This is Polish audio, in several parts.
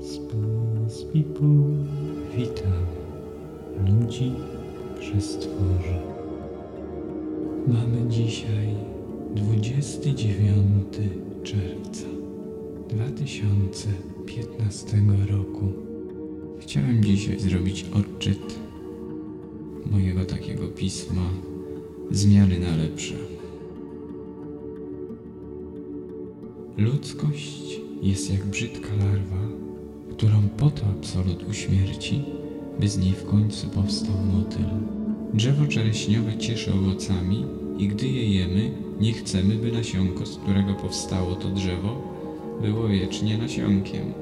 Space People. Witam ludzi przestworzy. Mamy dzisiaj 29 czerwca 2015 roku. Chciałem dzisiaj zrobić odczyt mojego takiego pisma Zmiany na lepsze. Ludzkość jest jak brzydka larwa, którą po to absolut uśmierci, by z niej w końcu powstał motyl. Drzewo czereśniowe cieszy owocami i gdy je jemy, nie chcemy, by nasionko, z którego powstało to drzewo, było wiecznie nasionkiem,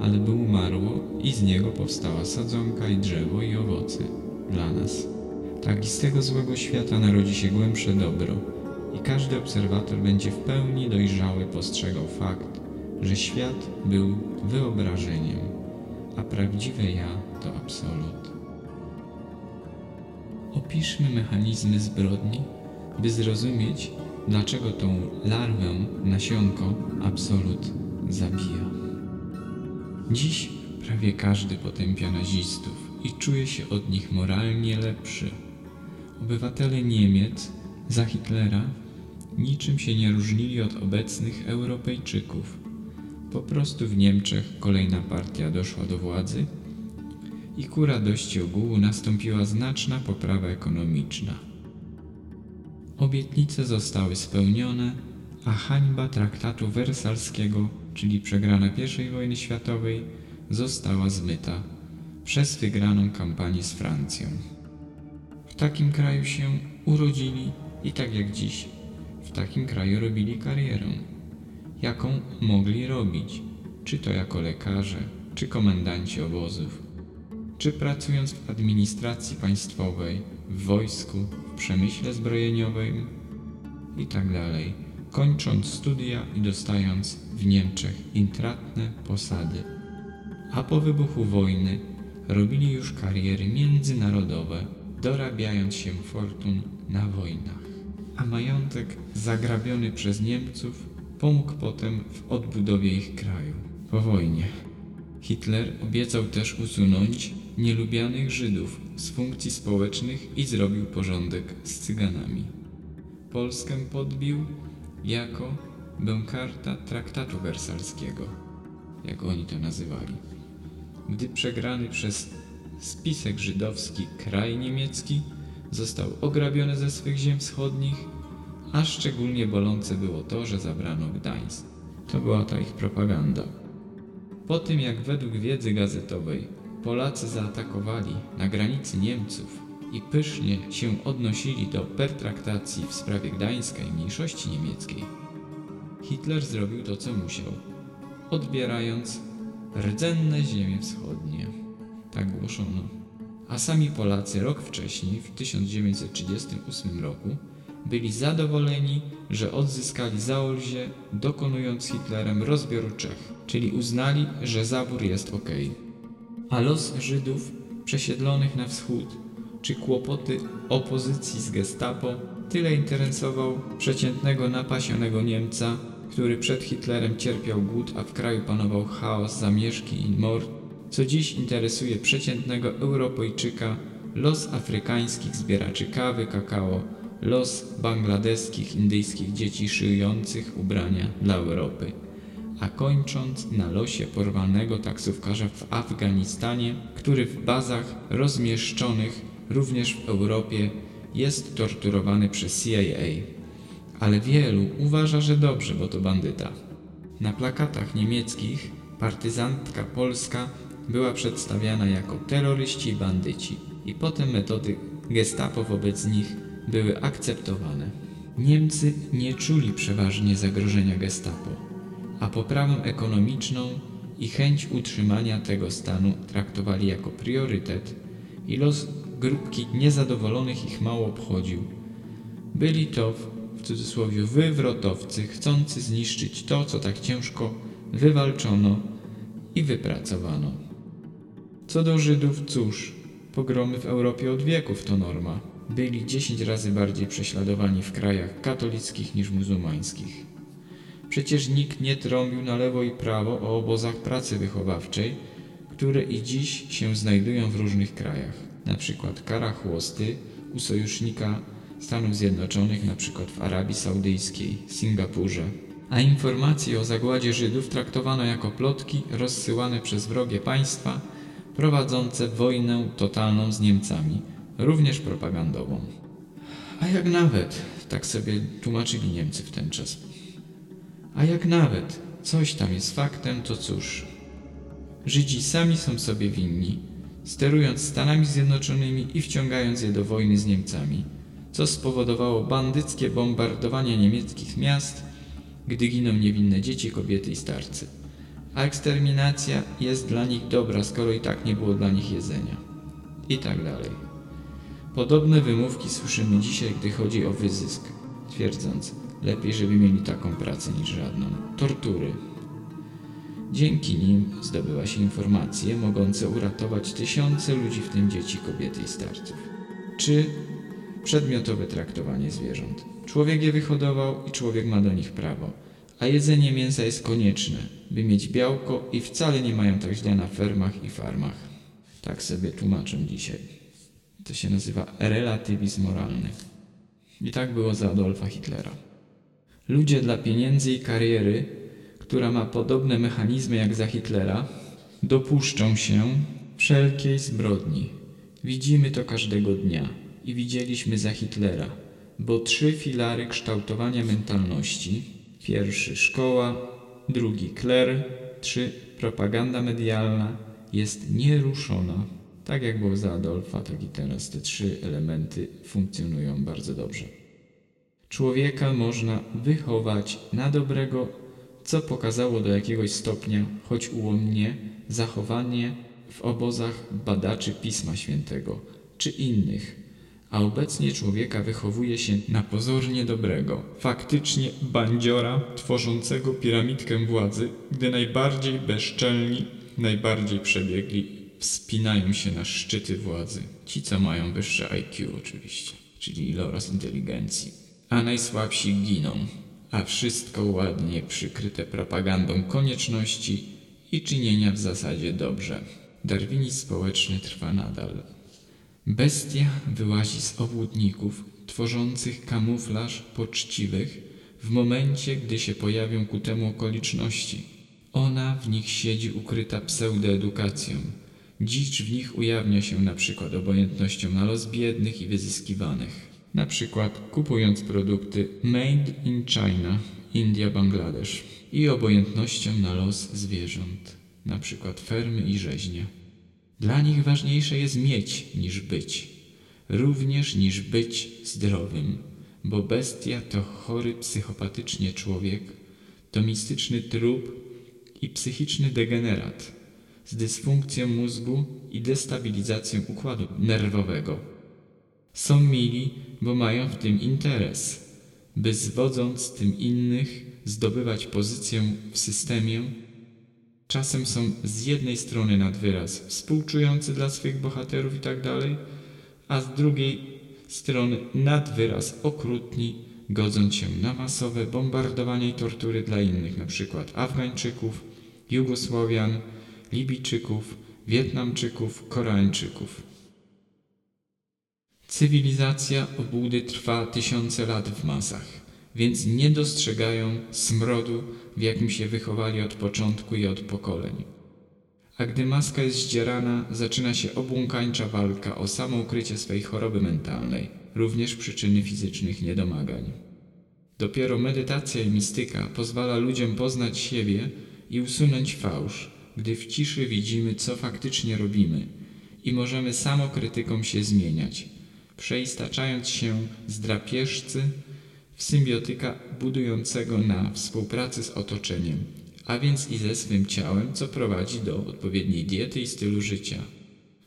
ale by umarło i z niego powstała sadzonka i drzewo i owoce dla nas. Tak i z tego złego świata narodzi się głębsze dobro i każdy obserwator będzie w pełni dojrzały postrzegał fakt, że świat był wyobrażeniem, a prawdziwe ja to absolut. Opiszmy mechanizmy zbrodni, by zrozumieć, dlaczego tą larwę, nasionko, absolut zabija. Dziś prawie każdy potępia nazistów i czuje się od nich moralnie lepszy. Obywatele Niemiec za Hitlera niczym się nie różnili od obecnych Europejczyków. Po prostu w Niemczech kolejna partia doszła do władzy i ku radości ogółu nastąpiła znaczna poprawa ekonomiczna. Obietnice zostały spełnione, a hańba traktatu wersalskiego, czyli przegrana I wojny światowej, została zmyta przez wygraną kampanię z Francją. W takim kraju się urodzili i tak jak dziś, w takim kraju robili karierę, jaką mogli robić, czy to jako lekarze, czy komendanci obozów, czy pracując w administracji państwowej, w wojsku, w przemyśle zbrojeniowym i tak kończąc studia i dostając w Niemczech intratne posady. A po wybuchu wojny robili już kariery międzynarodowe, dorabiając się fortun na wojnach. A majątek zagrabiony przez Niemców pomógł potem w odbudowie ich kraju po wojnie. Hitler obiecał też usunąć nielubianych Żydów z funkcji społecznych i zrobił porządek z Cyganami. Polskę podbił jako bękarta traktatu wersalskiego, jak oni to nazywali. Gdy przegrany przez spisek żydowski kraj niemiecki został ograbiony ze swych ziem wschodnich, a szczególnie bolące było to, że zabrano Gdańsk. To była ta ich propaganda. Po tym jak według wiedzy gazetowej Polacy zaatakowali na granicy Niemców i pysznie się odnosili do pertraktacji w sprawie Gdańska i mniejszości niemieckiej, Hitler zrobił to, co musiał, odbierając rdzenne ziemie wschodnie. Tak głoszono. A sami Polacy rok wcześniej, w 1938 roku, byli zadowoleni, że odzyskali Zaolzie, dokonując Hitlerem rozbioru Czech, czyli uznali, że zabór jest ok. A los Żydów przesiedlonych na wschód, czy kłopoty opozycji z gestapo, tyle interesował przeciętnego napasionego Niemca, który przed Hitlerem cierpiał głód, a w kraju panował chaos, zamieszki i mord, co dziś interesuje przeciętnego Europejczyka los afrykańskich zbieraczy kawy, kakao, los bangladeskich, indyjskich dzieci szyjących ubrania dla Europy, a kończąc na losie porwanego taksówkarza w Afganistanie, który w bazach rozmieszczonych również w Europie jest torturowany przez CIA. Ale wielu uważa, że dobrze, bo to bandyta. Na plakatach niemieckich partyzantka polska była przedstawiana jako terroryści i bandyci i potem metody gestapo wobec nich były akceptowane. Niemcy nie czuli przeważnie zagrożenia gestapo, a poprawę ekonomiczną i chęć utrzymania tego stanu traktowali jako priorytet i los grupki niezadowolonych ich mało obchodził. Byli to, w cudzysłowie, wywrotowcy chcący zniszczyć to, co tak ciężko wywalczono i wypracowano. Co do Żydów, cóż, pogromy w Europie od wieków to norma byli 10 razy bardziej prześladowani w krajach katolickich niż muzułmańskich. Przecież nikt nie trąbił na lewo i prawo o obozach pracy wychowawczej, które i dziś się znajdują w różnych krajach. Na przykład kara chłosty u sojusznika Stanów Zjednoczonych, na przykład w Arabii Saudyjskiej, Singapurze. A informacje o zagładzie Żydów traktowano jako plotki rozsyłane przez wrogie państwa prowadzące wojnę totalną z Niemcami, również propagandową. A jak nawet, tak sobie tłumaczyli Niemcy w ten czas, a jak nawet coś tam jest faktem, to cóż. Żydzi sami są sobie winni, sterując Stanami Zjednoczonymi i wciągając je do wojny z Niemcami, co spowodowało bandyckie bombardowanie niemieckich miast, gdy giną niewinne dzieci, kobiety i starcy. A eksterminacja jest dla nich dobra, skoro i tak nie było dla nich jedzenia. I tak dalej. Podobne wymówki słyszymy dzisiaj, gdy chodzi o wyzysk, twierdząc, lepiej, żeby mieli taką pracę niż żadną. Tortury. Dzięki nim zdobyła się informacje mogące uratować tysiące ludzi, w tym dzieci, kobiety i starców. Czy przedmiotowe traktowanie zwierząt. Człowiek je wyhodował i człowiek ma do nich prawo, a jedzenie mięsa jest konieczne, by mieć białko i wcale nie mają tak źle na fermach i farmach. Tak sobie tłumaczę dzisiaj. To się nazywa relatywizm moralny. I tak było za Adolfa Hitlera. Ludzie dla pieniędzy i kariery, która ma podobne mechanizmy jak za Hitlera, dopuszczą się wszelkiej zbrodni. Widzimy to każdego dnia i widzieliśmy za Hitlera, bo trzy filary kształtowania mentalności pierwszy szkoła, drugi kler, trzy propaganda medialna jest nieruszona. Tak jak było za Adolfa, tak i teraz te trzy elementy funkcjonują bardzo dobrze. Człowieka można wychować na dobrego, co pokazało do jakiegoś stopnia, choć ułomnie, zachowanie w obozach badaczy Pisma Świętego czy innych, a obecnie człowieka wychowuje się na pozornie dobrego, faktycznie bandziora tworzącego piramidkę władzy, gdy najbardziej bezczelni, najbardziej przebiegli wspinają się na szczyty władzy. Ci, co mają wyższe IQ oczywiście, czyli iloraz inteligencji. A najsłabsi giną, a wszystko ładnie przykryte propagandą konieczności i czynienia w zasadzie dobrze. Darwinizm społeczny trwa nadal. Bestia wyłazi z obłudników, tworzących kamuflaż poczciwych, w momencie, gdy się pojawią ku temu okoliczności. Ona w nich siedzi ukryta pseudoedukacją. Dzicz w nich ujawnia się na przykład obojętnością na los biednych i wyzyskiwanych. Na przykład kupując produkty Made in China, India, Bangladesz i obojętnością na los zwierząt, na przykład fermy i rzeźnie. Dla nich ważniejsze jest mieć niż być, również niż być zdrowym, bo bestia to chory psychopatycznie człowiek, to mistyczny trup i psychiczny degenerat z dysfunkcją mózgu i destabilizacją układu nerwowego. Są mili, bo mają w tym interes, by zwodząc tym innych zdobywać pozycję w systemie Czasem są z jednej strony nad wyraz współczujący dla swych bohaterów i tak a z drugiej strony nad wyraz okrutni, godząc się na masowe bombardowanie i tortury dla innych, np. Afgańczyków, Jugosłowian, Libijczyków, Wietnamczyków, Koreańczyków. Cywilizacja obłudy trwa tysiące lat w masach więc nie dostrzegają smrodu, w jakim się wychowali od początku i od pokoleń. A gdy maska jest zdzierana, zaczyna się obłąkańcza walka o samoukrycie swej choroby mentalnej, również przyczyny fizycznych niedomagań. Dopiero medytacja i mistyka pozwala ludziom poznać siebie i usunąć fałsz, gdy w ciszy widzimy, co faktycznie robimy i możemy samokrytyką się zmieniać, przeistaczając się z drapieżcy symbiotyka budującego na współpracy z otoczeniem, a więc i ze swym ciałem, co prowadzi do odpowiedniej diety i stylu życia.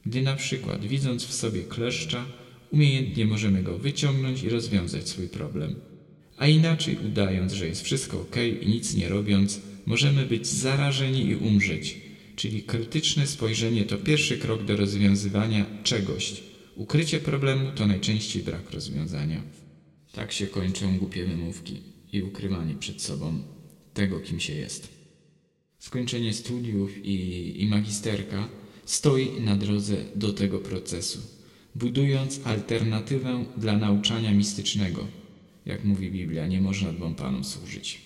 Gdy na przykład widząc w sobie kleszcza, umiejętnie możemy go wyciągnąć i rozwiązać swój problem. A inaczej udając, że jest wszystko ok i nic nie robiąc, możemy być zarażeni i umrzeć. Czyli krytyczne spojrzenie to pierwszy krok do rozwiązywania czegoś. Ukrycie problemu to najczęściej brak rozwiązania. Tak się kończą głupie wymówki i ukrywanie przed sobą tego, kim się jest. Skończenie studiów i, i magisterka stoi na drodze do tego procesu, budując alternatywę dla nauczania mistycznego. Jak mówi Biblia, nie można dwom panom służyć.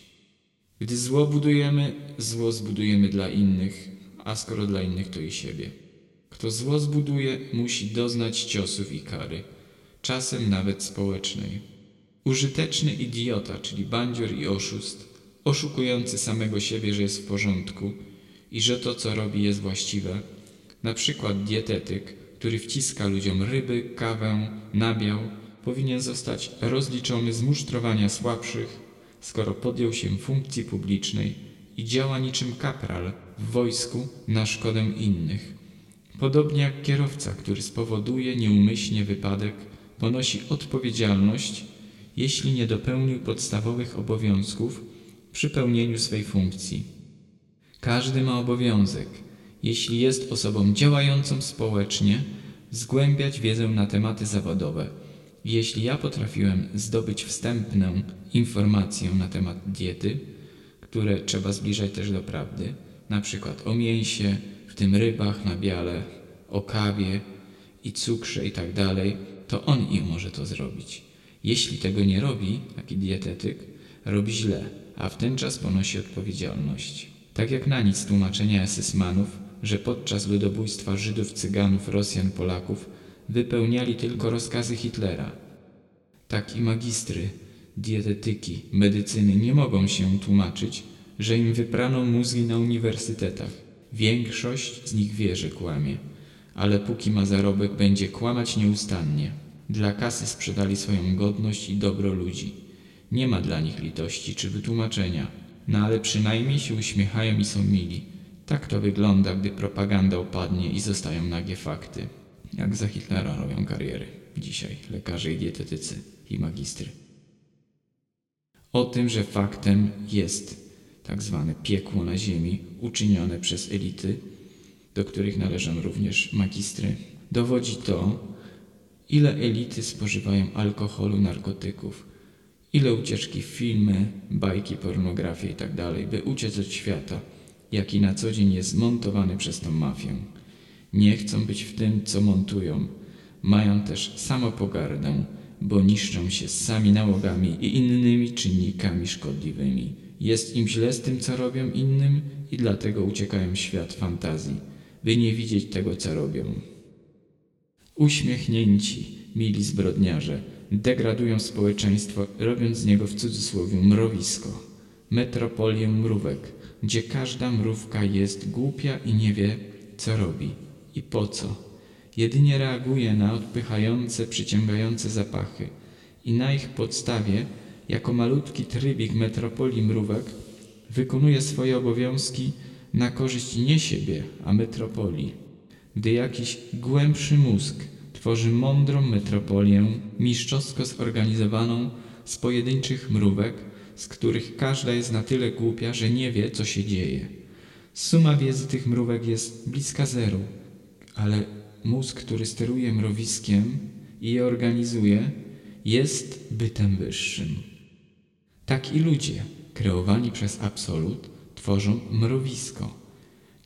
Gdy zło budujemy, zło zbudujemy dla innych, a skoro dla innych, to i siebie. Kto zło zbuduje, musi doznać ciosów i kary, czasem nawet społecznej. Użyteczny idiota, czyli bandzior i oszust, oszukujący samego siebie, że jest w porządku i że to, co robi, jest właściwe, na przykład dietetyk, który wciska ludziom ryby, kawę, nabiał, powinien zostać rozliczony z musztrowania słabszych, skoro podjął się funkcji publicznej i działa niczym kapral w wojsku na szkodę innych. Podobnie jak kierowca, który spowoduje nieumyślnie wypadek, ponosi odpowiedzialność, jeśli nie dopełnił podstawowych obowiązków przy pełnieniu swej funkcji. Każdy ma obowiązek, jeśli jest osobą działającą społecznie, zgłębiać wiedzę na tematy zawodowe. Jeśli ja potrafiłem zdobyć wstępną informację na temat diety, które trzeba zbliżać też do prawdy, na przykład o mięsie, w tym rybach na biale, o kawie i cukrze i tak dalej, to on i może to zrobić. Jeśli tego nie robi, taki dietetyk, robi źle, a w ten czas ponosi odpowiedzialność. Tak jak na nic tłumaczenia esysmanów, że podczas ludobójstwa Żydów, Cyganów, Rosjan, Polaków wypełniali tylko rozkazy Hitlera. Tak i magistry, dietetyki, medycyny nie mogą się tłumaczyć, że im wyprano mózgi na uniwersytetach. Większość z nich wie, że kłamie, ale póki ma zarobek, będzie kłamać nieustannie. Dla kasy sprzedali swoją godność i dobro ludzi. Nie ma dla nich litości czy wytłumaczenia, no ale przynajmniej się uśmiechają i są mili. Tak to wygląda, gdy propaganda opadnie i zostają nagie fakty. Jak za Hitlera robią kariery dzisiaj lekarze i dietetycy i magistry. O tym, że faktem jest tak zwane piekło na ziemi uczynione przez elity, do których należą również magistry, dowodzi to, ile elity spożywają alkoholu, narkotyków, ile ucieczki filmy, bajki, pornografię itd., tak by uciec od świata, jaki na co dzień jest montowany przez tą mafię. Nie chcą być w tym, co montują. Mają też samopogardę, bo niszczą się sami nałogami i innymi czynnikami szkodliwymi. Jest im źle z tym, co robią innym i dlatego uciekają w świat fantazji, by nie widzieć tego, co robią. Uśmiechnięci, mili zbrodniarze, degradują społeczeństwo, robiąc z niego w cudzysłowie mrowisko, metropolię mrówek, gdzie każda mrówka jest głupia i nie wie, co robi i po co. Jedynie reaguje na odpychające, przyciągające zapachy i na ich podstawie, jako malutki trybik metropolii mrówek, wykonuje swoje obowiązki na korzyść nie siebie, a metropolii. Gdy jakiś głębszy mózg tworzy mądrą metropolię, mistrzowsko zorganizowaną z pojedynczych mrówek, z których każda jest na tyle głupia, że nie wie, co się dzieje. Suma wiedzy tych mrówek jest bliska zeru, ale mózg, który steruje mrowiskiem i je organizuje, jest bytem wyższym. Tak i ludzie, kreowani przez absolut, tworzą mrowisko.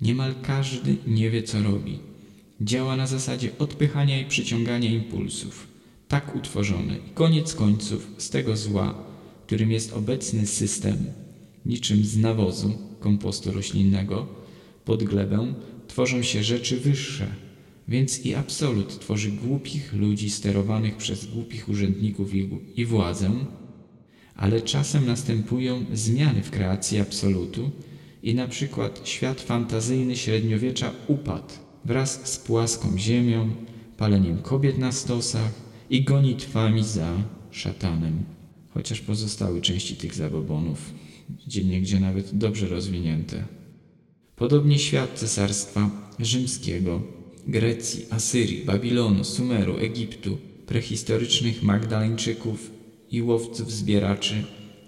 Niemal każdy nie wie, co robi. Działa na zasadzie odpychania i przyciągania impulsów. Tak utworzone. I koniec końców z tego zła, którym jest obecny system, niczym z nawozu, kompostu roślinnego, pod glebę, tworzą się rzeczy wyższe, więc i absolut tworzy głupich ludzi sterowanych przez głupich urzędników i, i władzę, ale czasem następują zmiany w kreacji absolutu i na przykład świat fantazyjny średniowiecza upadł wraz z płaską ziemią, paleniem kobiet na stosach i gonitwami za szatanem. Chociaż pozostały części tych zabobonów, gdzie nawet dobrze rozwinięte. Podobnie świat cesarstwa rzymskiego, Grecji, Asyrii, Babilonu, Sumeru, Egiptu, prehistorycznych Magdaleńczyków i łowców zbieraczy,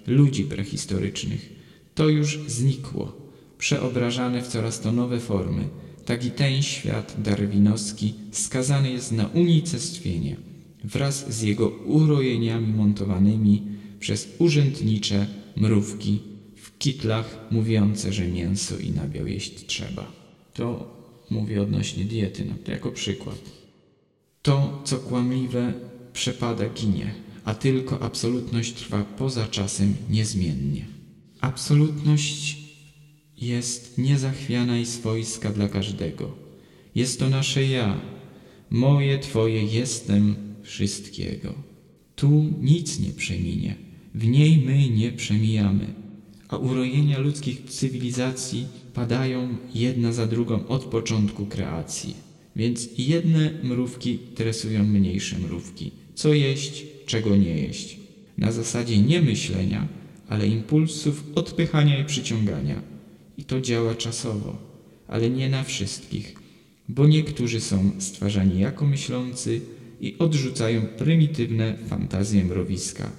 ludzi prehistorycznych, to już znikło, przeobrażane w coraz to nowe formy. Tak i ten świat darwinowski skazany jest na unicestwienie wraz z jego urojeniami montowanymi przez urzędnicze mrówki w kitlach mówiące, że mięso i nabiał jeść trzeba. To mówię odnośnie diety, no jako przykład. To, co kłamliwe, przepada, ginie, a tylko absolutność trwa poza czasem niezmiennie. Absolutność jest niezachwiana i swojska dla każdego. Jest to nasze ja, moje, Twoje jestem wszystkiego. Tu nic nie przeminie, w niej my nie przemijamy, a urojenia ludzkich cywilizacji padają jedna za drugą od początku kreacji. Więc jedne mrówki tresują mniejsze mrówki. Co jeść, czego nie jeść. Na zasadzie nie myślenia, ale impulsów odpychania i przyciągania. I to działa czasowo, ale nie na wszystkich, bo niektórzy są stwarzani jako myślący i odrzucają prymitywne fantazje mrowiska,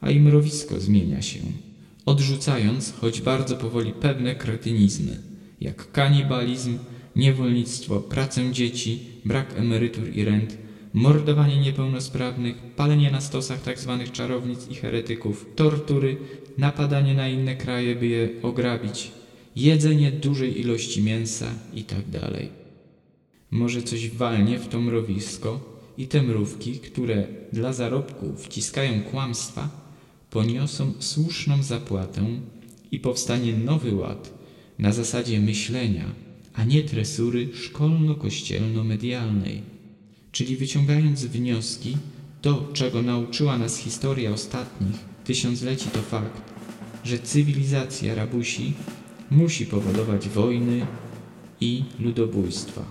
a i mrowisko zmienia się, odrzucając choć bardzo powoli pewne kretynizmy, jak kanibalizm, niewolnictwo, pracę dzieci, brak emerytur i rent, mordowanie niepełnosprawnych, palenie na stosach tzw. Tak czarownic i heretyków, tortury, napadanie na inne kraje, by je ograbić, jedzenie dużej ilości mięsa itd. Tak Może coś walnie w to mrowisko i te mrówki, które dla zarobku wciskają kłamstwa, poniosą słuszną zapłatę i powstanie nowy ład na zasadzie myślenia, a nie tresury szkolno-kościelno-medialnej. Czyli wyciągając wnioski, to, czego nauczyła nas historia ostatnich tysiącleci, to fakt, że cywilizacja rabusi musi powodować wojny i ludobójstwa.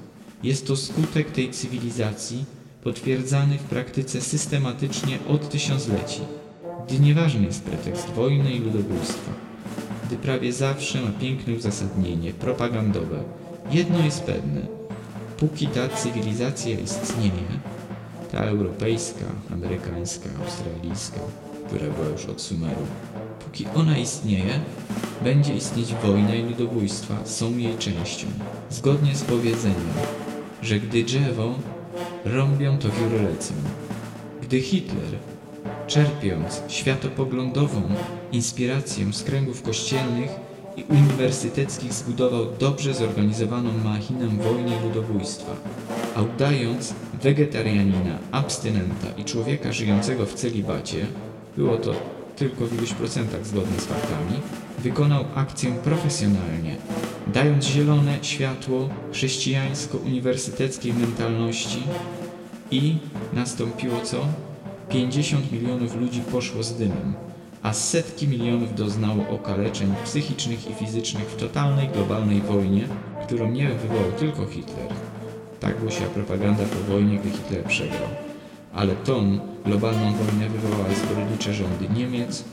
Jest to skutek tej cywilizacji potwierdzany w praktyce systematycznie od tysiącleci, gdy nieważny jest pretekst wojny i ludobójstwa, gdy prawie zawsze ma piękne uzasadnienie propagandowe. Jedno jest pewne, póki ta cywilizacja istnieje, ta europejska, amerykańska, australijska, która była już od Sumeru, póki ona istnieje, będzie istnieć wojna i ludobójstwa są jej częścią. Zgodnie z powiedzeniem, że gdy drzewo rąbią to wióry lecą. Gdy Hitler, czerpiąc światopoglądową inspirację z kręgów kościelnych i uniwersyteckich zbudował dobrze zorganizowaną machinę wojny i ludobójstwa, a udając wegetarianina, abstynenta i człowieka żyjącego w celibacie, było to tylko w iluś procentach zgodne z faktami, wykonał akcję profesjonalnie, dając zielone światło chrześcijańsko-uniwersyteckiej mentalności i nastąpiło co? 50 milionów ludzi poszło z dymem, a setki milionów doznało okaleczeń psychicznych i fizycznych w totalnej globalnej wojnie, którą nie wywołał tylko Hitler. Tak głosiła propaganda po wojnie, gdy Hitler przegrał. Ale tą globalną wojnę wywołały zbrodnicze rządy Niemiec,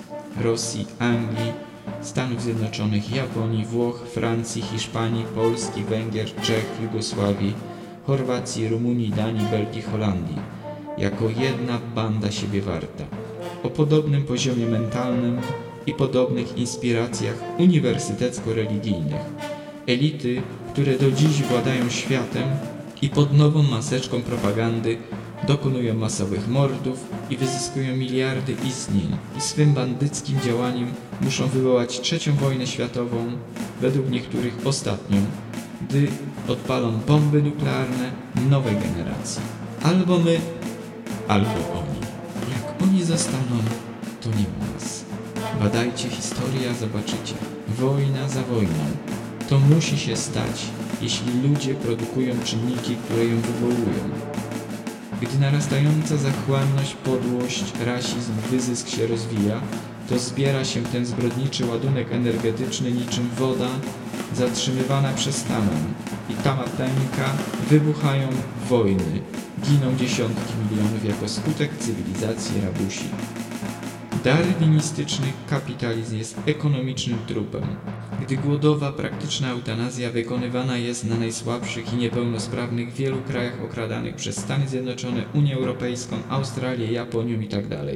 Rosji, Anglii, Stanów Zjednoczonych, Japonii, Włoch, Francji, Hiszpanii, Polski, Węgier, Czech, Jugosławii, Chorwacji, Rumunii, Danii, Belgii, Holandii, jako jedna banda siebie warta, o podobnym poziomie mentalnym i podobnych inspiracjach uniwersytecko-religijnych. Elity, które do dziś władają światem i pod nową maseczką propagandy dokonują masowych mordów i wyzyskują miliardy istnień i swym bandyckim działaniem muszą wywołać trzecią wojnę światową, według niektórych ostatnią, gdy odpalą bomby nuklearne nowej generacji. Albo my, albo oni. Jak oni zostaną, to nie u nas. Badajcie historię, zobaczycie. Wojna za wojną. To musi się stać, jeśli ludzie produkują czynniki, które ją wywołują. Gdy narastająca zachłanność, podłość, rasizm, wyzysk się rozwija, to zbiera się ten zbrodniczy ładunek energetyczny niczym woda zatrzymywana przez tamę. I tamatenka wybuchają wojny, giną dziesiątki milionów jako skutek cywilizacji rabusi. Darwinistyczny kapitalizm jest ekonomicznym trupem. Gdy głodowa, praktyczna eutanazja wykonywana jest na najsłabszych i niepełnosprawnych w wielu krajach okradanych przez Stany Zjednoczone, Unię Europejską, Australię, Japonię itd. Tak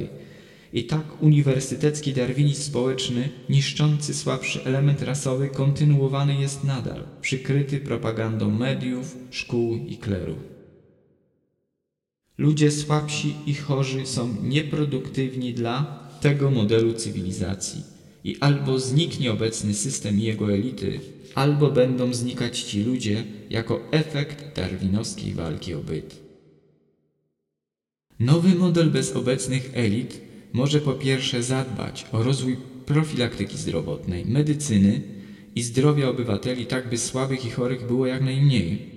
I tak uniwersytecki darwinizm społeczny, niszczący słabszy element rasowy, kontynuowany jest nadal, przykryty propagandą mediów, szkół i kleru. Ludzie słabsi i chorzy są nieproduktywni dla tego modelu cywilizacji I albo zniknie obecny system i jego elity, albo będą znikać ci ludzie jako efekt darwinowskiej walki o byt. Nowy model bez obecnych elit może po pierwsze zadbać o rozwój profilaktyki zdrowotnej, medycyny i zdrowia obywateli, tak by słabych i chorych było jak najmniej,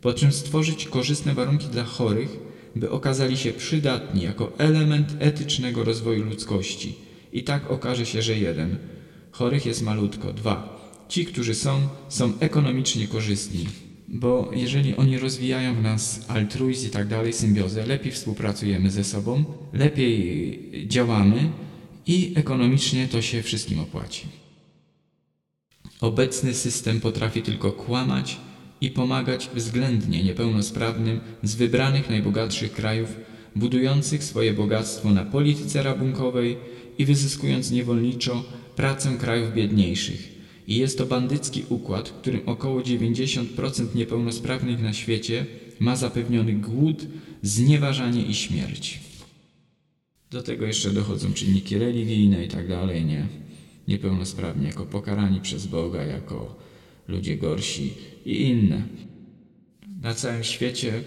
po czym stworzyć korzystne warunki dla chorych, by okazali się przydatni jako element etycznego rozwoju ludzkości. I tak okaże się, że jeden, chorych jest malutko, dwa, ci, którzy są, są ekonomicznie korzystni, bo jeżeli oni rozwijają w nas altruizm i tak dalej, symbiozę, lepiej współpracujemy ze sobą, lepiej działamy i ekonomicznie to się wszystkim opłaci. Obecny system potrafi tylko kłamać i pomagać względnie niepełnosprawnym z wybranych najbogatszych krajów, budujących swoje bogactwo na polityce rabunkowej i wyzyskując niewolniczo pracę krajów biedniejszych. I jest to bandycki układ, w którym około 90% niepełnosprawnych na świecie ma zapewniony głód, znieważanie i śmierć. Do tego jeszcze dochodzą czynniki religijne i tak dalej, nie? Niepełnosprawni jako pokarani przez Boga, jako ludzie gorsi i inne. Na całym świecie,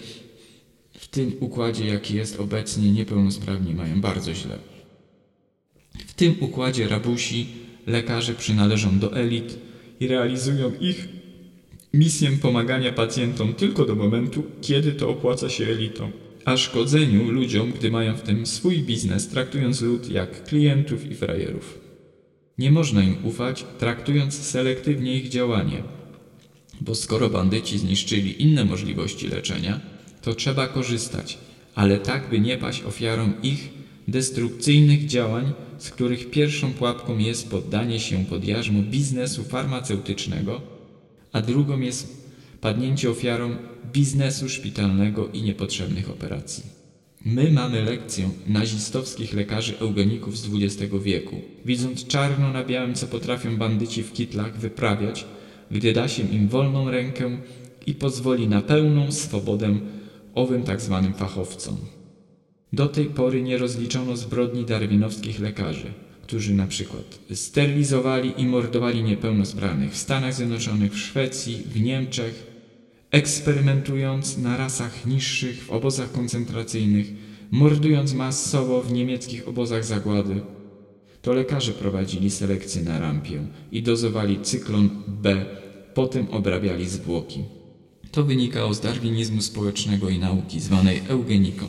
w tym układzie, jaki jest obecnie, niepełnosprawni mają bardzo źle. W tym układzie rabusi, lekarze przynależą do elit i realizują ich misję pomagania pacjentom tylko do momentu, kiedy to opłaca się elitom, a szkodzeniu ludziom, gdy mają w tym swój biznes, traktując lud jak klientów i frajerów. Nie można im ufać, traktując selektywnie ich działanie, bo skoro bandyci zniszczyli inne możliwości leczenia, to trzeba korzystać, ale tak, by nie paść ofiarą ich destrukcyjnych działań, z których pierwszą pułapką jest poddanie się pod jarzmo biznesu farmaceutycznego, a drugą jest padnięcie ofiarą biznesu szpitalnego i niepotrzebnych operacji. My mamy lekcję nazistowskich lekarzy eugeników z XX wieku, widząc czarno na białym, co potrafią bandyci w kitlach wyprawiać, gdy da się im wolną rękę i pozwoli na pełną swobodę owym tak zwanym fachowcom. Do tej pory nie rozliczono zbrodni darwinowskich lekarzy, którzy na przykład sterylizowali i mordowali niepełnosprawnych w Stanach Zjednoczonych, w Szwecji, w Niemczech, eksperymentując na rasach niższych w obozach koncentracyjnych, mordując masowo w niemieckich obozach zagłady. To lekarze prowadzili selekcję na rampie i dozowali cyklon B, potem obrabiali zwłoki. To wynikało z darwinizmu społecznego i nauki zwanej eugeniką.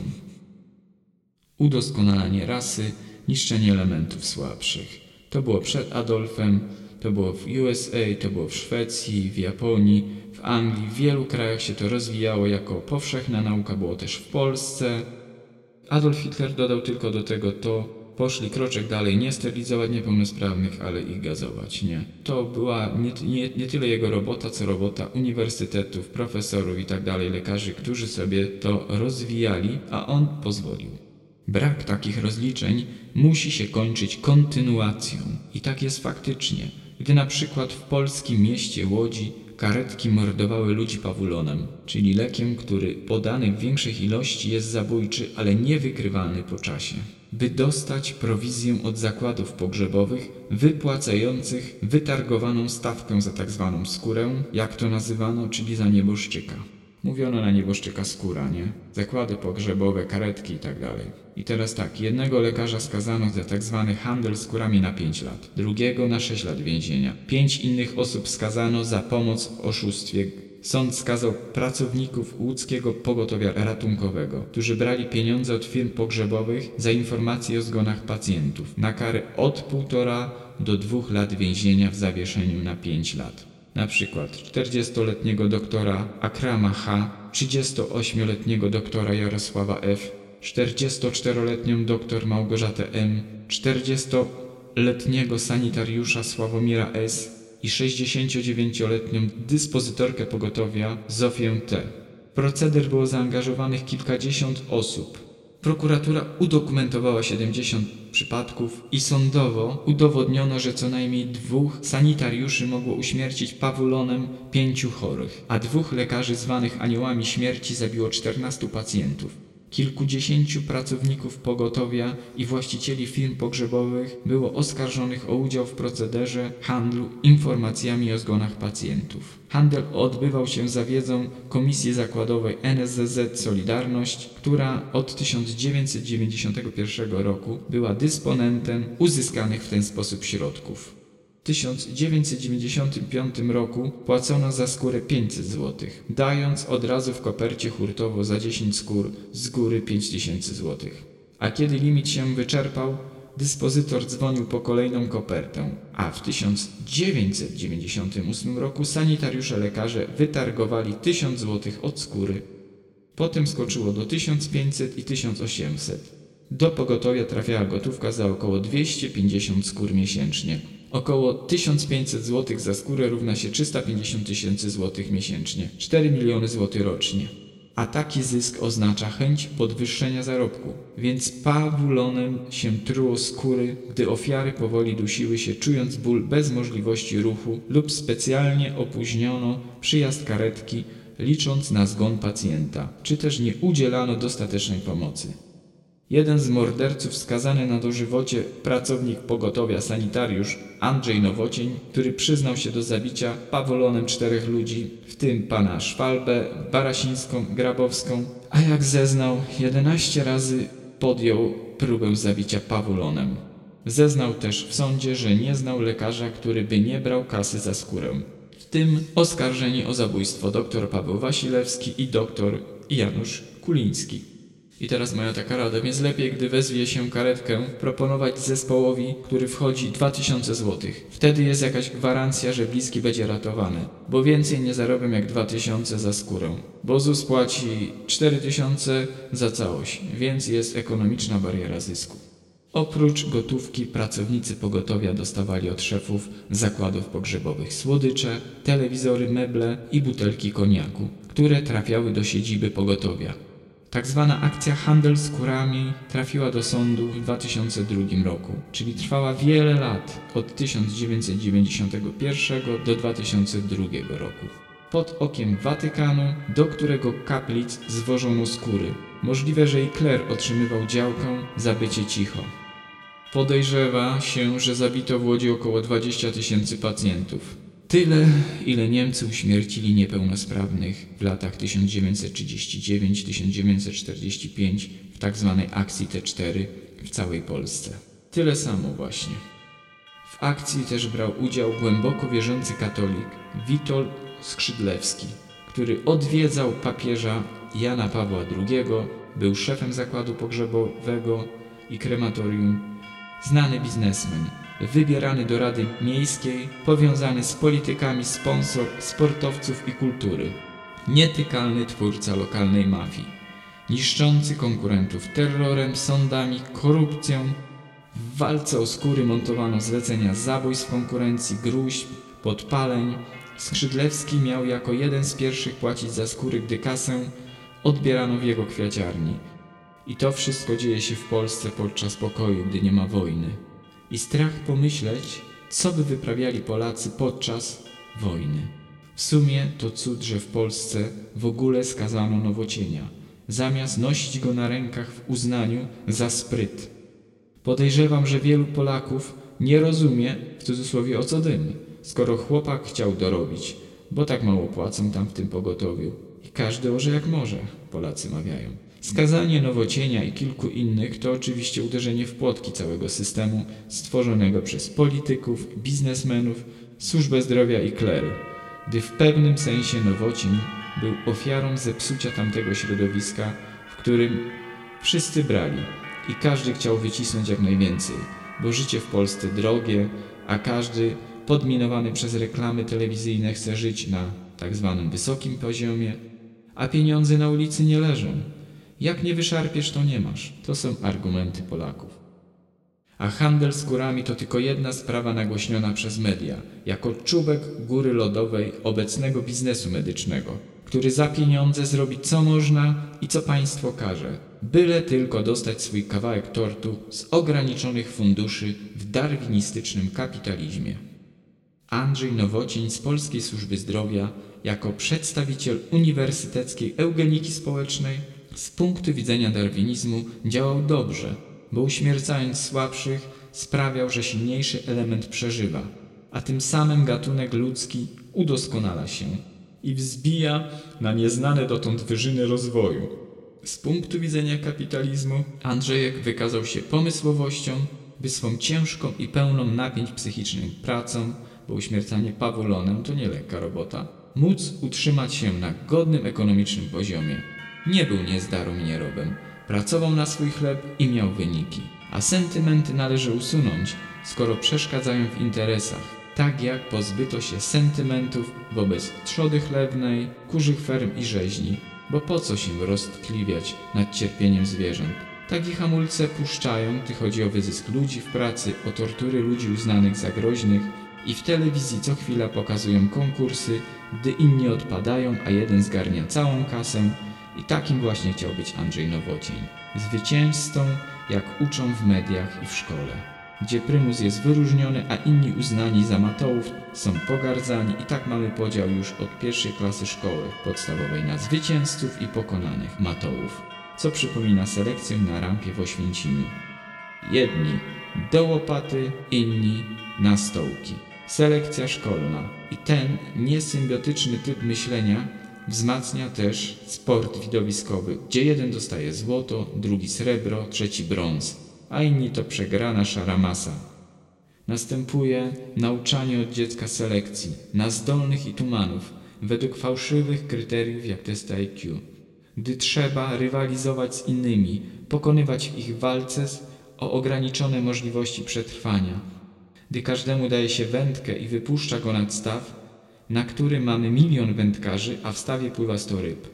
Udoskonalanie rasy, niszczenie elementów słabszych. To było przed Adolfem, to było w USA, to było w Szwecji, w Japonii, Anglii, w wielu krajach się to rozwijało jako powszechna nauka, było też w Polsce. Adolf Hitler dodał tylko do tego to, poszli kroczek dalej, nie sterylizować niepełnosprawnych, ale ich gazować, nie. To była nie, nie, nie tyle jego robota, co robota uniwersytetów, profesorów i tak dalej, lekarzy, którzy sobie to rozwijali, a on pozwolił. Brak takich rozliczeń musi się kończyć kontynuacją. I tak jest faktycznie. Gdy na przykład w polskim mieście Łodzi karetki mordowały ludzi pawulonem, czyli lekiem, który podany w większej ilości jest zabójczy, ale niewykrywalny po czasie. By dostać prowizję od zakładów pogrzebowych wypłacających wytargowaną stawkę za tak zwaną skórę, jak to nazywano, czyli za nieboszczyka. Mówiono na nieboszczyka skóra, nie? Zakłady pogrzebowe, karetki i tak dalej. I teraz tak, jednego lekarza skazano za tak zwany handel skórami na 5 lat, drugiego na 6 lat więzienia. Pięć innych osób skazano za pomoc w oszustwie. Sąd skazał pracowników łódzkiego pogotowia ratunkowego, którzy brali pieniądze od firm pogrzebowych za informacje o zgonach pacjentów, na karę od półtora do dwóch lat więzienia w zawieszeniu na 5 lat. Na przykład 40-letniego doktora Akrama H., 38-letniego doktora Jarosława F., 44-letnią dr Małgorzatę M., 40-letniego sanitariusza Sławomira S. i 69-letnią dyspozytorkę pogotowia Zofię T. W proceder było zaangażowanych kilkadziesiąt osób. Prokuratura udokumentowała 70 przypadków i sądowo udowodniono, że co najmniej dwóch sanitariuszy mogło uśmiercić pawulonem pięciu chorych, a dwóch lekarzy zwanych aniołami śmierci zabiło 14 pacjentów. Kilkudziesięciu pracowników pogotowia i właścicieli firm pogrzebowych było oskarżonych o udział w procederze handlu informacjami o zgonach pacjentów. Handel odbywał się za wiedzą Komisji Zakładowej NSZZ Solidarność, która od 1991 roku była dysponentem uzyskanych w ten sposób środków. W 1995 roku płacono za skórę 500 zł, dając od razu w kopercie hurtowo za 10 skór z góry 5000 zł. A kiedy limit się wyczerpał, dyspozytor dzwonił po kolejną kopertę, a w 1998 roku sanitariusze lekarze wytargowali 1000 zł od skóry. Potem skoczyło do 1500 i 1800. Do pogotowia trafiała gotówka za około 250 skór miesięcznie. Około 1500 zł za skórę równa się 350 tysięcy złotych miesięcznie, 4 miliony złotych rocznie. A taki zysk oznacza chęć podwyższenia zarobku, więc pawulonem się truło skóry, gdy ofiary powoli dusiły się, czując ból bez możliwości ruchu lub specjalnie opóźniono przyjazd karetki, licząc na zgon pacjenta, czy też nie udzielano dostatecznej pomocy. Jeden z morderców skazany na dożywocie, pracownik pogotowia sanitariusz Andrzej Nowocień, który przyznał się do zabicia pawolonem czterech ludzi, w tym pana Szwalbę, Barasińską, Grabowską, a jak zeznał, 11 razy podjął próbę zabicia pawolonem. Zeznał też w sądzie, że nie znał lekarza, który by nie brał kasy za skórę. W tym oskarżeni o zabójstwo dr Paweł Wasilewski i dr Janusz Kuliński. I teraz moja taka rada, więc lepiej, gdy wezwie się karetkę, proponować zespołowi, który wchodzi 2000 zł. Wtedy jest jakaś gwarancja, że bliski będzie ratowany, bo więcej nie zarobią jak 2000 za skórę. Bo ZUS płaci 4000 za całość, więc jest ekonomiczna bariera zysku. Oprócz gotówki pracownicy pogotowia dostawali od szefów zakładów pogrzebowych słodycze, telewizory, meble i butelki koniaku, które trafiały do siedziby pogotowia. Tak zwana akcja handel skórami trafiła do sądu w 2002 roku, czyli trwała wiele lat, od 1991 do 2002 roku. Pod okiem Watykanu, do którego kaplic zwożono skóry. Możliwe, że i kler otrzymywał działkę za bycie cicho. Podejrzewa się, że zabito w Łodzi około 20 tysięcy pacjentów. Tyle, ile Niemcy uśmiercili niepełnosprawnych w latach 1939-1945 w tzw. Tak akcji T4 w całej Polsce. Tyle samo właśnie. W akcji też brał udział głęboko wierzący katolik Witold Skrzydlewski, który odwiedzał papieża Jana Pawła II, był szefem zakładu pogrzebowego i krematorium, znany biznesmen, wybierany do Rady Miejskiej, powiązany z politykami sponsor sportowców i kultury. Nietykalny twórca lokalnej mafii. Niszczący konkurentów terrorem, sądami, korupcją. W walce o skóry montowano zlecenia zabójstw konkurencji, gruźb, podpaleń. Skrzydlewski miał jako jeden z pierwszych płacić za skóry, gdy kasę odbierano w jego kwiaciarni. I to wszystko dzieje się w Polsce podczas pokoju, gdy nie ma wojny i strach pomyśleć, co by wyprawiali Polacy podczas wojny. W sumie to cud, że w Polsce w ogóle skazano nowocienia, zamiast nosić go na rękach w uznaniu za spryt. Podejrzewam, że wielu Polaków nie rozumie, w cudzysłowie o co dym, skoro chłopak chciał dorobić, bo tak mało płacą tam w tym pogotowiu. I każdy orze jak może, Polacy mawiają. Skazanie nowocienia i kilku innych to oczywiście uderzenie w płotki całego systemu stworzonego przez polityków, biznesmenów, służbę zdrowia i klery, gdy w pewnym sensie nowocień był ofiarą zepsucia tamtego środowiska, w którym wszyscy brali i każdy chciał wycisnąć jak najwięcej, bo życie w Polsce drogie, a każdy podminowany przez reklamy telewizyjne chce żyć na tak zwanym wysokim poziomie, a pieniądze na ulicy nie leżą jak nie wyszarpiesz, to nie masz. To są argumenty Polaków. A handel skórami to tylko jedna sprawa nagłośniona przez media, jako czubek góry lodowej obecnego biznesu medycznego, który za pieniądze zrobi co można i co państwo każe, byle tylko dostać swój kawałek tortu z ograniczonych funduszy w darwinistycznym kapitalizmie. Andrzej Nowocień z Polskiej Służby Zdrowia jako przedstawiciel Uniwersyteckiej Eugeniki Społecznej Z punktu widzenia darwinizmu działał dobrze, bo uśmiercając słabszych sprawiał, że silniejszy element przeżywa, a tym samym gatunek ludzki udoskonala się i wzbija na nieznane dotąd wyżyny rozwoju. Z punktu widzenia kapitalizmu Andrzejek wykazał się pomysłowością, by swą ciężką i pełną napięć psychicznych pracą, bo uśmiercanie pawulonem to nie lekka robota, móc utrzymać się na godnym ekonomicznym poziomie. Nie był niezdarą nierobem, pracował na swój chleb i miał wyniki. A sentymenty należy usunąć, skoro przeszkadzają w interesach. Tak jak pozbyto się sentymentów wobec trzody chlewnej, kurzych ferm i rzeźni, bo po co się roztkliwiać nad cierpieniem zwierząt? Tak i hamulce puszczają, gdy chodzi o wyzysk ludzi w pracy, o tortury ludzi uznanych za groźnych i w telewizji co chwila pokazują konkursy, gdy inni odpadają, a jeden zgarnia całą kasę i takim właśnie chciał być Andrzej Nowocień. Zwycięzcą, jak uczą w mediach i w szkole gdzie prymus jest wyróżniony, a inni uznani za matołów są pogardzani i tak mamy podział już od pierwszej klasy szkoły podstawowej na zwycięzców i pokonanych matołów, co przypomina selekcję na rampie w Oświęcimiu. Jedni do łopaty, inni na stołki. Selekcja szkolna i ten niesymbiotyczny typ myślenia wzmacnia też sport widowiskowy, gdzie jeden dostaje złoto, drugi srebro, trzeci brąz a inni to przegrana szara masa. Następuje nauczanie od dziecka selekcji na zdolnych i tumanów według fałszywych kryteriów jak test IQ. Gdy trzeba rywalizować z innymi, pokonywać w ich walce o ograniczone możliwości przetrwania. Gdy każdemu daje się wędkę i wypuszcza go nad staw, na którym mamy milion wędkarzy, a w stawie pływa sto ryb.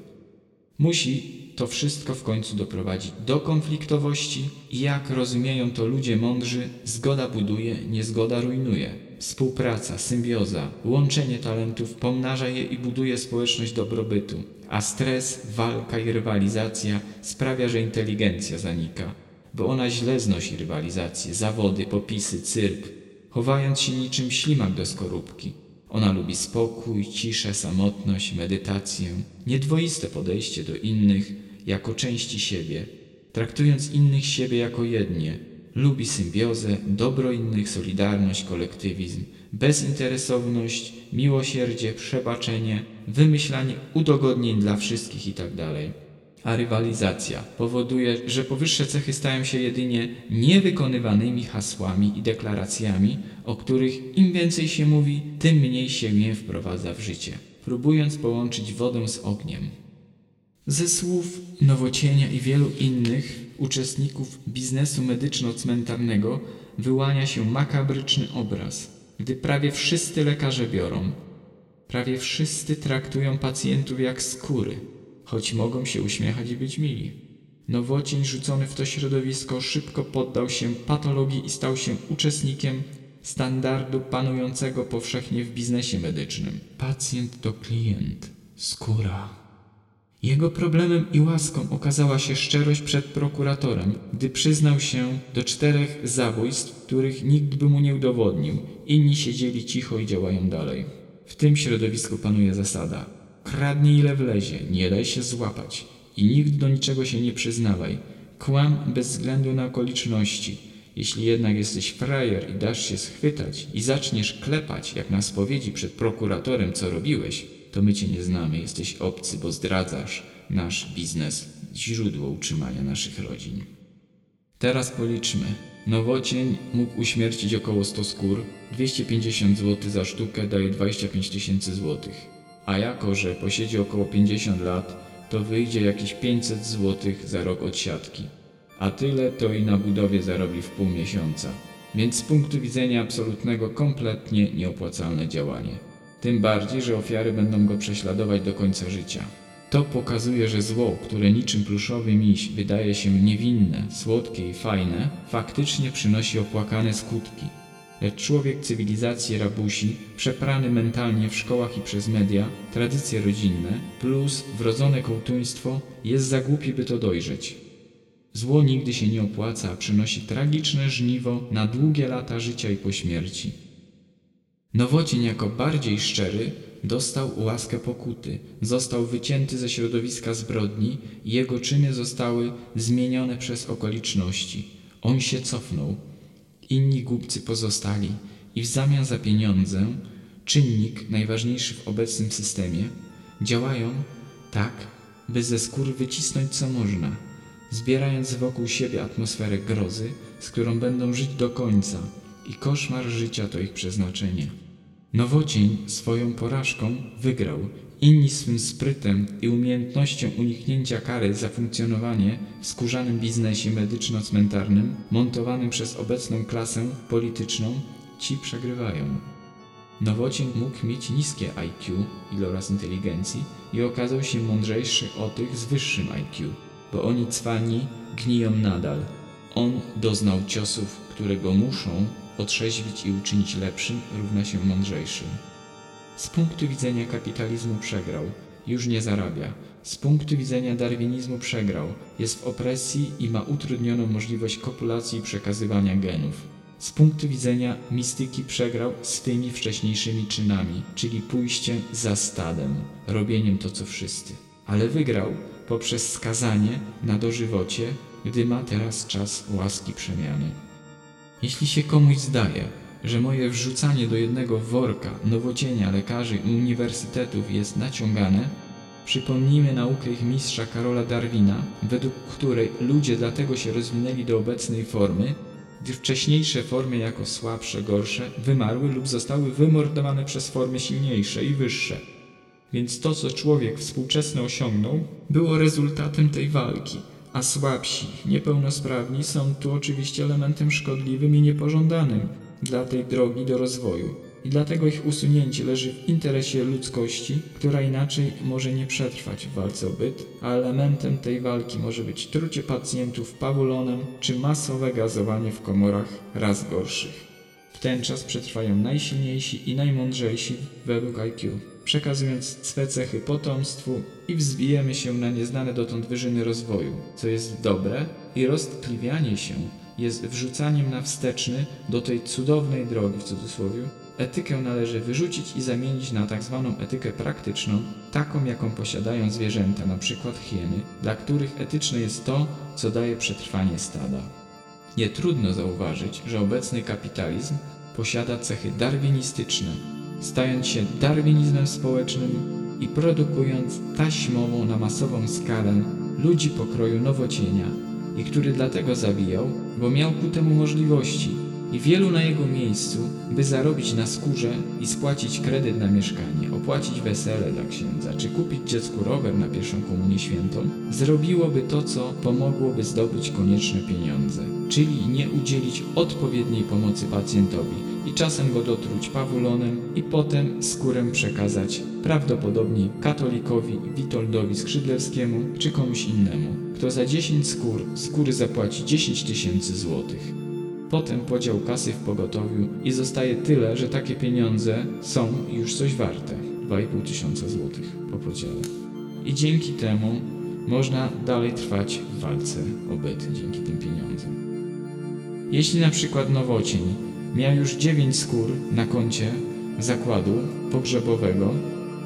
Musi to wszystko w końcu doprowadzi do konfliktowości i jak rozumieją to ludzie mądrzy, zgoda buduje, niezgoda rujnuje. Współpraca, symbioza, łączenie talentów pomnaża je i buduje społeczność dobrobytu, a stres, walka i rywalizacja sprawia, że inteligencja zanika, bo ona źle znosi rywalizację, zawody, popisy, cyrk, chowając się niczym ślimak do skorupki. Ona lubi spokój, ciszę, samotność, medytację, niedwoiste podejście do innych jako części siebie, traktując innych siebie jako jednie. Lubi symbiozę, dobro innych, solidarność, kolektywizm, bezinteresowność, miłosierdzie, przebaczenie, wymyślanie udogodnień dla wszystkich itd. A rywalizacja powoduje, że powyższe cechy stają się jedynie niewykonywanymi hasłami i deklaracjami, o których im więcej się mówi, tym mniej się je wprowadza w życie, próbując połączyć wodę z ogniem. Ze słów Nowocienia i wielu innych uczestników biznesu medyczno-cmentarnego wyłania się makabryczny obraz, gdy prawie wszyscy lekarze biorą, prawie wszyscy traktują pacjentów jak skóry, choć mogą się uśmiechać i być mili. Nowocień rzucony w to środowisko szybko poddał się patologii i stał się uczestnikiem standardu panującego powszechnie w biznesie medycznym. Pacjent to klient, skóra. Jego problemem i łaską okazała się szczerość przed prokuratorem, gdy przyznał się do czterech zabójstw, których nikt by mu nie udowodnił. Inni siedzieli cicho i działają dalej. W tym środowisku panuje zasada Kradnij ile wlezie, nie daj się złapać i nigdy do niczego się nie przyznawaj. Kłam bez względu na okoliczności. Jeśli jednak jesteś frajer i dasz się schwytać i zaczniesz klepać, jak na spowiedzi przed prokuratorem, co robiłeś, to my cię nie znamy, jesteś obcy, bo zdradzasz nasz biznes, źródło utrzymania naszych rodzin. Teraz policzmy. Nowocień mógł uśmiercić około 100 skór, 250 zł za sztukę daje 25 tysięcy złotych a jako, że posiedzi około 50 lat, to wyjdzie jakieś 500 zł za rok odsiadki. A tyle to i na budowie zarobi w pół miesiąca. Więc z punktu widzenia absolutnego kompletnie nieopłacalne działanie. Tym bardziej, że ofiary będą go prześladować do końca życia. To pokazuje, że zło, które niczym pluszowy miś wydaje się niewinne, słodkie i fajne, faktycznie przynosi opłakane skutki. Lecz człowiek cywilizacji rabusi, przeprany mentalnie w szkołach i przez media, tradycje rodzinne, plus wrodzone kołtuństwo, jest za głupi, by to dojrzeć. Zło nigdy się nie opłaca, a przynosi tragiczne żniwo na długie lata życia i po śmierci. Nowocień jako bardziej szczery dostał łaskę pokuty, został wycięty ze środowiska zbrodni i jego czyny zostały zmienione przez okoliczności. On się cofnął, inni głupcy pozostali i w zamian za pieniądze, czynnik najważniejszy w obecnym systemie, działają tak, by ze skóry wycisnąć co można, zbierając wokół siebie atmosferę grozy, z którą będą żyć do końca i koszmar życia to ich przeznaczenie. Nowocień swoją porażką wygrał, inni swym sprytem i umiejętnością uniknięcia kary za funkcjonowanie w skórzanym biznesie medyczno-cmentarnym montowanym przez obecną klasę polityczną, ci przegrywają. Nowocień mógł mieć niskie IQ, iloraz inteligencji, i okazał się mądrzejszy o tych z wyższym IQ, bo oni cwani gniją nadal. On doznał ciosów, które go muszą otrzeźwić i uczynić lepszym, równa się mądrzejszym. Z punktu widzenia kapitalizmu przegrał, już nie zarabia. Z punktu widzenia darwinizmu przegrał, jest w opresji i ma utrudnioną możliwość kopulacji i przekazywania genów. Z punktu widzenia mistyki przegrał swymi wcześniejszymi czynami, czyli pójściem za stadem, robieniem to co wszyscy. Ale wygrał poprzez skazanie na dożywocie, gdy ma teraz czas łaski przemiany. Jeśli się komuś zdaje, że moje wrzucanie do jednego worka nowocienia lekarzy i uniwersytetów jest naciągane, przypomnijmy naukę ich mistrza Karola Darwina, według której ludzie dlatego się rozwinęli do obecnej formy, gdy wcześniejsze formy jako słabsze, gorsze wymarły lub zostały wymordowane przez formy silniejsze i wyższe. Więc to, co człowiek współczesny osiągnął, było rezultatem tej walki, a słabsi, niepełnosprawni są tu oczywiście elementem szkodliwym i niepożądanym dla tej drogi do rozwoju. I dlatego ich usunięcie leży w interesie ludzkości, która inaczej może nie przetrwać w walce o byt, a elementem tej walki może być trucie pacjentów pawulonem czy masowe gazowanie w komorach raz gorszych. W ten czas przetrwają najsilniejsi i najmądrzejsi według IQ, przekazując swe cechy potomstwu i wzbijemy się na nieznane dotąd wyżyny rozwoju, co jest dobre i roztkliwianie się jest wrzucaniem na wsteczny do tej cudownej drogi w cudzysłowie. Etykę należy wyrzucić i zamienić na tak zwaną etykę praktyczną, taką jaką posiadają zwierzęta, np. hieny, dla których etyczne jest to, co daje przetrwanie stada. Nie trudno zauważyć, że obecny kapitalizm posiada cechy darwinistyczne, stając się darwinizmem społecznym i produkując taśmową na masową skalę ludzi pokroju nowocienia i który dlatego zabijał, bo miał ku temu możliwości i wielu na jego miejscu, by zarobić na skórze i spłacić kredyt na mieszkanie, opłacić wesele dla księdza, czy kupić dziecku rower na pierwszą komunię świętą, zrobiłoby to, co pomogłoby zdobyć konieczne pieniądze, czyli nie udzielić odpowiedniej pomocy pacjentowi i czasem go dotruć pawulonem i potem skórę przekazać prawdopodobnie katolikowi Witoldowi Skrzydlewskiemu czy komuś innemu, kto za 10 skór skóry zapłaci 10 tysięcy złotych. Potem podział kasy w pogotowiu i zostaje tyle, że takie pieniądze są już coś warte 2,5 tysiąca złotych po podziale. I dzięki temu można dalej trwać w walce o byt dzięki tym pieniądzom. Jeśli na przykład Nowocień miał już 9 skór na koncie zakładu pogrzebowego,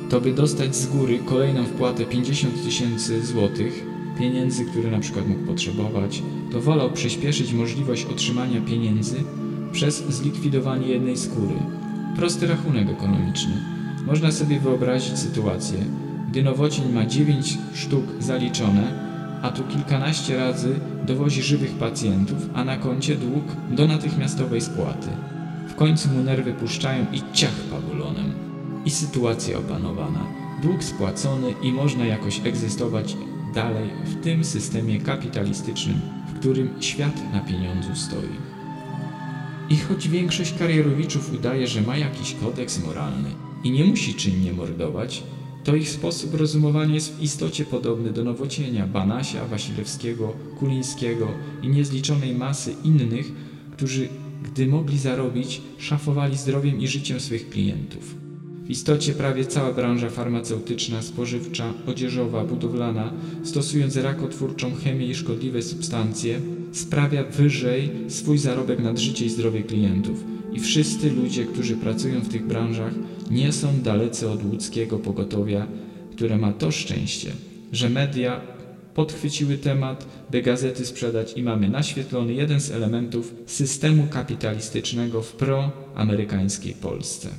to by dostać z góry kolejną wpłatę 50 tysięcy złotych, pieniędzy, które na przykład mógł potrzebować, to wolał przyspieszyć możliwość otrzymania pieniędzy przez zlikwidowanie jednej skóry. Prosty rachunek ekonomiczny. Można sobie wyobrazić sytuację, gdy Nowocień ma 9 sztuk zaliczone, a tu kilkanaście razy dowozi żywych pacjentów, a na koncie dług do natychmiastowej spłaty. W końcu mu nerwy puszczają i ciach pabulonem. I sytuacja opanowana. Dług spłacony i można jakoś egzystować dalej w tym systemie kapitalistycznym, w którym świat na pieniądzu stoi. I choć większość karierowiczów udaje, że ma jakiś kodeks moralny i nie musi czynnie mordować, to ich sposób rozumowania jest w istocie podobny do Nowocienia, Banasia, Wasilewskiego, Kulińskiego i niezliczonej masy innych, którzy, gdy mogli zarobić, szafowali zdrowiem i życiem swych klientów. W istocie prawie cała branża farmaceutyczna, spożywcza, odzieżowa, budowlana, stosując rakotwórczą chemię i szkodliwe substancje, sprawia wyżej swój zarobek nad życie i zdrowie klientów i wszyscy ludzie, którzy pracują w tych branżach, nie są dalecy od łódzkiego pogotowia, które ma to szczęście, że media podchwyciły temat, by gazety sprzedać i mamy naświetlony jeden z elementów systemu kapitalistycznego w proamerykańskiej Polsce.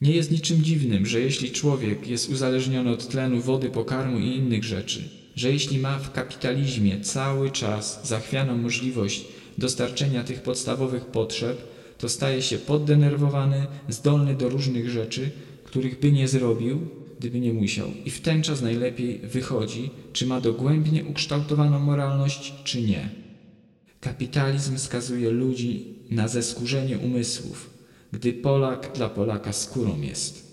Nie jest niczym dziwnym, że jeśli człowiek jest uzależniony od tlenu, wody, pokarmu i innych rzeczy, że jeśli ma w kapitalizmie cały czas zachwianą możliwość dostarczenia tych podstawowych potrzeb, to staje się poddenerwowany, zdolny do różnych rzeczy, których by nie zrobił, gdyby nie musiał. I w ten czas najlepiej wychodzi, czy ma dogłębnie ukształtowaną moralność, czy nie. Kapitalizm skazuje ludzi na zeskórzenie umysłów, gdy Polak dla Polaka skórą jest.